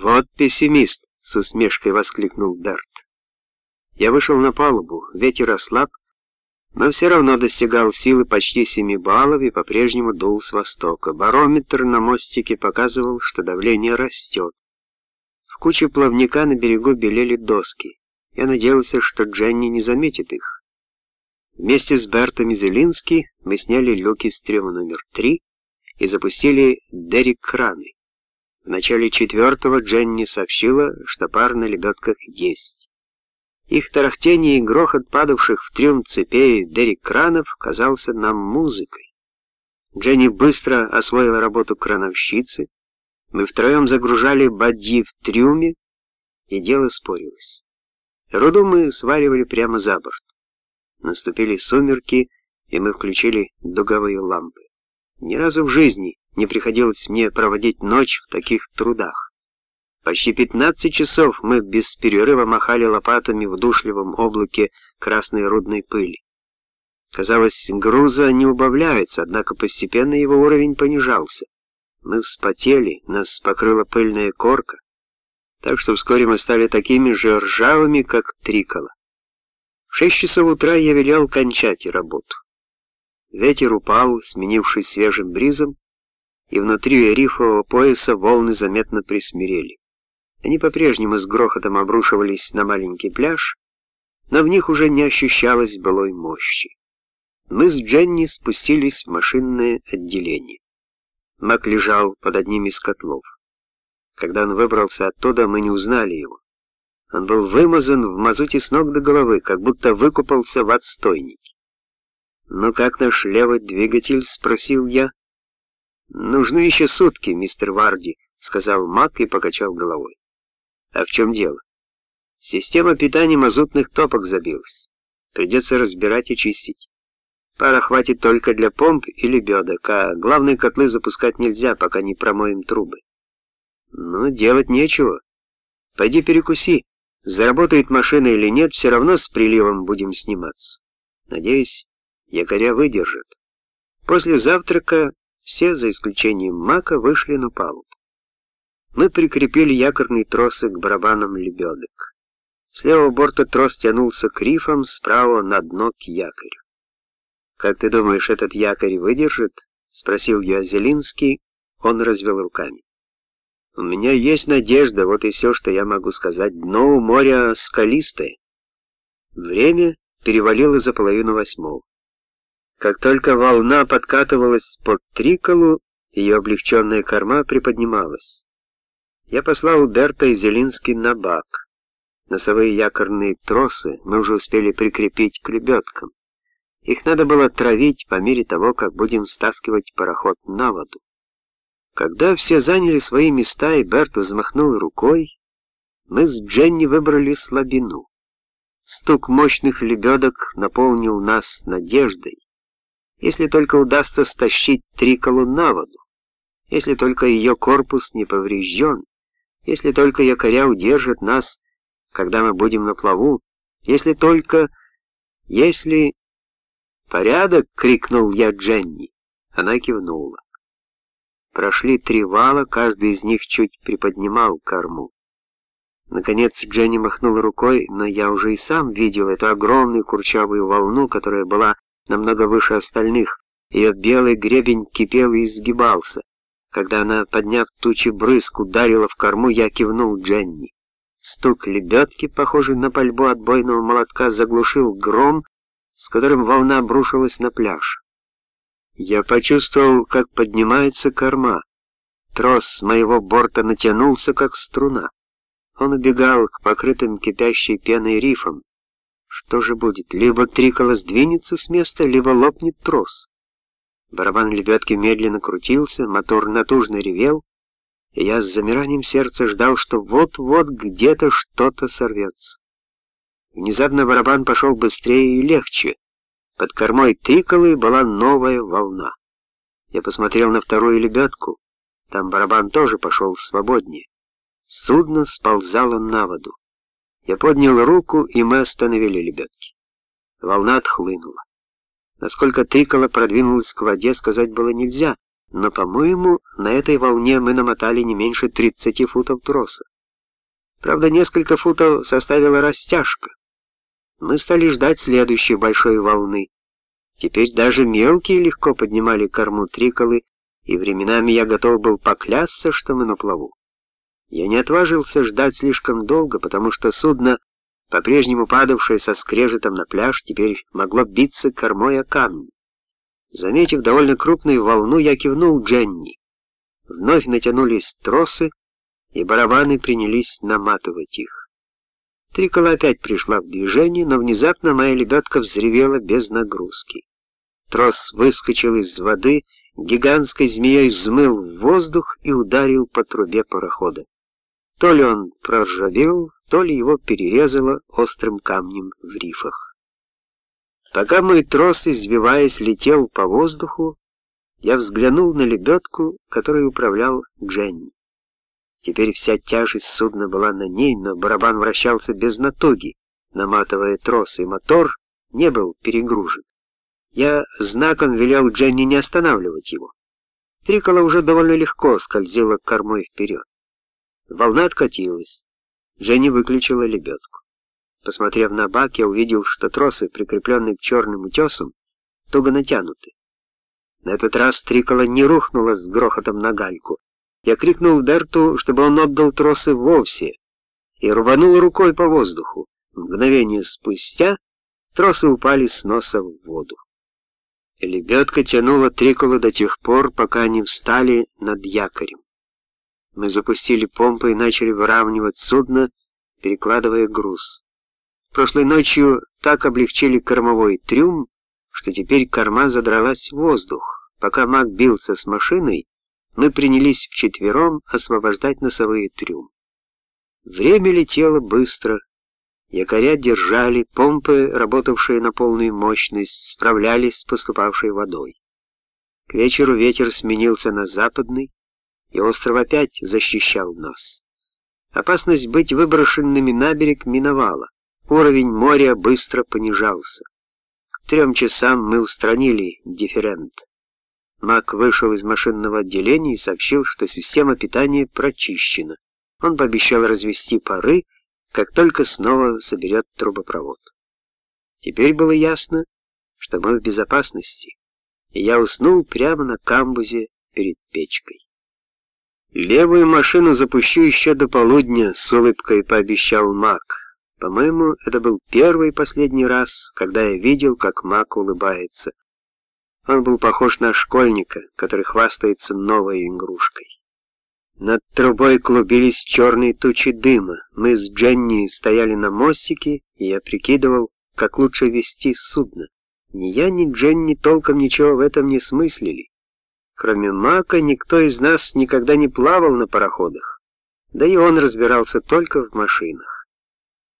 «Вот пессимист!» — с усмешкой воскликнул Берт. Я вышел на палубу, ветер ослаб, но все равно достигал силы почти 7 баллов и по-прежнему дул с востока. Барометр на мостике показывал, что давление растет. В куче плавника на берегу белели доски. Я надеялся, что Дженни не заметит их. Вместе с Бертом и Зелински мы сняли люки с трюма номер три и запустили дерек-краны. В начале четвертого Дженни сообщила, что пар на лебедках есть. Их тарахтение и грохот падавших в трюм цепей дерек-кранов казался нам музыкой. Дженни быстро освоила работу крановщицы, мы втроем загружали бадьи в трюме, и дело спорилось. Руду мы сваливали прямо за борт. Наступили сумерки, и мы включили дуговые лампы. Ни разу в жизни не приходилось мне проводить ночь в таких трудах. Почти 15 часов мы без перерыва махали лопатами в душливом облаке красной рудной пыли. Казалось, груза не убавляется, однако постепенно его уровень понижался. Мы вспотели, нас покрыла пыльная корка, так что вскоре мы стали такими же ржавыми, как трикола. В шесть часов утра я велел кончать работу. Ветер упал, сменившись свежим бризом, и внутри рифового пояса волны заметно присмирели. Они по-прежнему с грохотом обрушивались на маленький пляж, но в них уже не ощущалось былой мощи. Мы с Дженни спустились в машинное отделение. Мак лежал под одним из котлов. Когда он выбрался оттуда, мы не узнали его. Он был вымазан в мазуте с ног до головы, как будто выкупался в отстойнике. «Ну как наш левый двигатель?» — спросил я. «Нужны еще сутки, мистер Варди», — сказал Мак и покачал головой. «А в чем дело?» «Система питания мазутных топок забилась. Придется разбирать и чистить. Пара хватит только для помп и лебедок, а главные котлы запускать нельзя, пока не промоем трубы». Ну, делать нечего. Пойди перекуси. Заработает машина или нет, все равно с приливом будем сниматься. Надеюсь, якоря выдержат. После завтрака все, за исключением Мака, вышли на палубу. Мы прикрепили якорный тросы к барабанам лебедок. С левого борта трос тянулся к рифам, справа на дно к якорю. «Как ты думаешь, этот якорь выдержит?» — спросил я Зелинский. Он развел руками. У меня есть надежда, вот и все, что я могу сказать. Дно у моря скалистое. Время перевалило за половину восьмого. Как только волна подкатывалась под триколу, ее облегченная корма приподнималась. Я послал Берта и Зелинский на бак. Носовые якорные тросы мы уже успели прикрепить к лебедкам. Их надо было травить по мере того, как будем стаскивать пароход на воду. Когда все заняли свои места и Берт взмахнул рукой, мы с Дженни выбрали слабину. Стук мощных лебедок наполнил нас надеждой. Если только удастся стащить Триколу на воду, если только ее корпус не поврежден, если только якоря удержат нас, когда мы будем на плаву, если только... если... «Порядок!» — крикнул я Дженни. Она кивнула. Прошли три вала, каждый из них чуть приподнимал корму. Наконец Дженни махнул рукой, но я уже и сам видел эту огромную курчавую волну, которая была намного выше остальных. Ее белый гребень кипел и изгибался. Когда она, подняв тучи брызг, ударила в корму, я кивнул Дженни. Стук лебедки, похожий на пальбу отбойного молотка, заглушил гром, с которым волна обрушилась на пляж. Я почувствовал, как поднимается корма. Трос с моего борта натянулся, как струна. Он убегал к покрытым кипящей пеной рифам. Что же будет? Либо триколо сдвинется с места, либо лопнет трос. Барабан лебедки медленно крутился, мотор натужно ревел, и я с замиранием сердца ждал, что вот-вот где-то что-то сорвется. Внезапно барабан пошел быстрее и легче. Под кормой тыколы была новая волна. Я посмотрел на вторую лебедку. Там барабан тоже пошел свободнее. Судно сползало на воду. Я поднял руку, и мы остановили лебедки. Волна отхлынула. Насколько тыкола продвинулась к воде, сказать было нельзя, но, по-моему, на этой волне мы намотали не меньше 30 футов троса. Правда, несколько футов составила растяжка. Мы стали ждать следующей большой волны. Теперь даже мелкие легко поднимали корму триколы, и временами я готов был поклясться, что мы на плаву. Я не отважился ждать слишком долго, потому что судно, по-прежнему падавшее со скрежетом на пляж, теперь могло биться кормой о камни. Заметив довольно крупную волну, я кивнул Дженни. Вновь натянулись тросы, и барабаны принялись наматывать их. Трикола опять пришла в движение, но внезапно моя лебедка взревела без нагрузки. Трос выскочил из воды, гигантской змеей взмыл в воздух и ударил по трубе парохода. То ли он проржавел, то ли его перерезало острым камнем в рифах. Пока мой трос, извиваясь, летел по воздуху, я взглянул на лебедку, которой управлял Дженни. Теперь вся тяжесть судна была на ней, но барабан вращался без натуги, наматывая трос, и мотор не был перегружен. Я знаком велел Дженни не останавливать его. Трикола уже довольно легко скользила кормой вперед. Волна откатилась. Дженни выключила лебедку. Посмотрев на бак, я увидел, что тросы, прикрепленные к черным утесам, туго натянуты. На этот раз Трикола не рухнула с грохотом на гальку, я крикнул Дерту, чтобы он отдал тросы вовсе, и рванул рукой по воздуху. Мгновение спустя тросы упали с носа в воду. Лебедка тянула триколу до тех пор, пока они встали над якорем. Мы запустили помпы и начали выравнивать судно, перекладывая груз. Прошлой ночью так облегчили кормовой трюм, что теперь корма задралась в воздух. Пока Мак бился с машиной, мы принялись вчетвером освобождать носовые трюм. Время летело быстро. Якоря держали, помпы, работавшие на полную мощность, справлялись с поступавшей водой. К вечеру ветер сменился на западный, и остров опять защищал нас. Опасность быть выброшенными на берег миновала. Уровень моря быстро понижался. К трем часам мы устранили дифферент. Мак вышел из машинного отделения и сообщил, что система питания прочищена. Он пообещал развести пары, как только снова соберет трубопровод. Теперь было ясно, что мы в безопасности, и я уснул прямо на камбузе перед печкой. «Левую машину запущу еще до полудня», — с улыбкой пообещал Мак. По-моему, это был первый и последний раз, когда я видел, как Мак улыбается. Он был похож на школьника, который хвастается новой игрушкой. Над трубой клубились черные тучи дыма. Мы с Дженни стояли на мостике, и я прикидывал, как лучше вести судно. Ни я, ни Дженни толком ничего в этом не смыслили. Кроме Мака, никто из нас никогда не плавал на пароходах. Да и он разбирался только в машинах.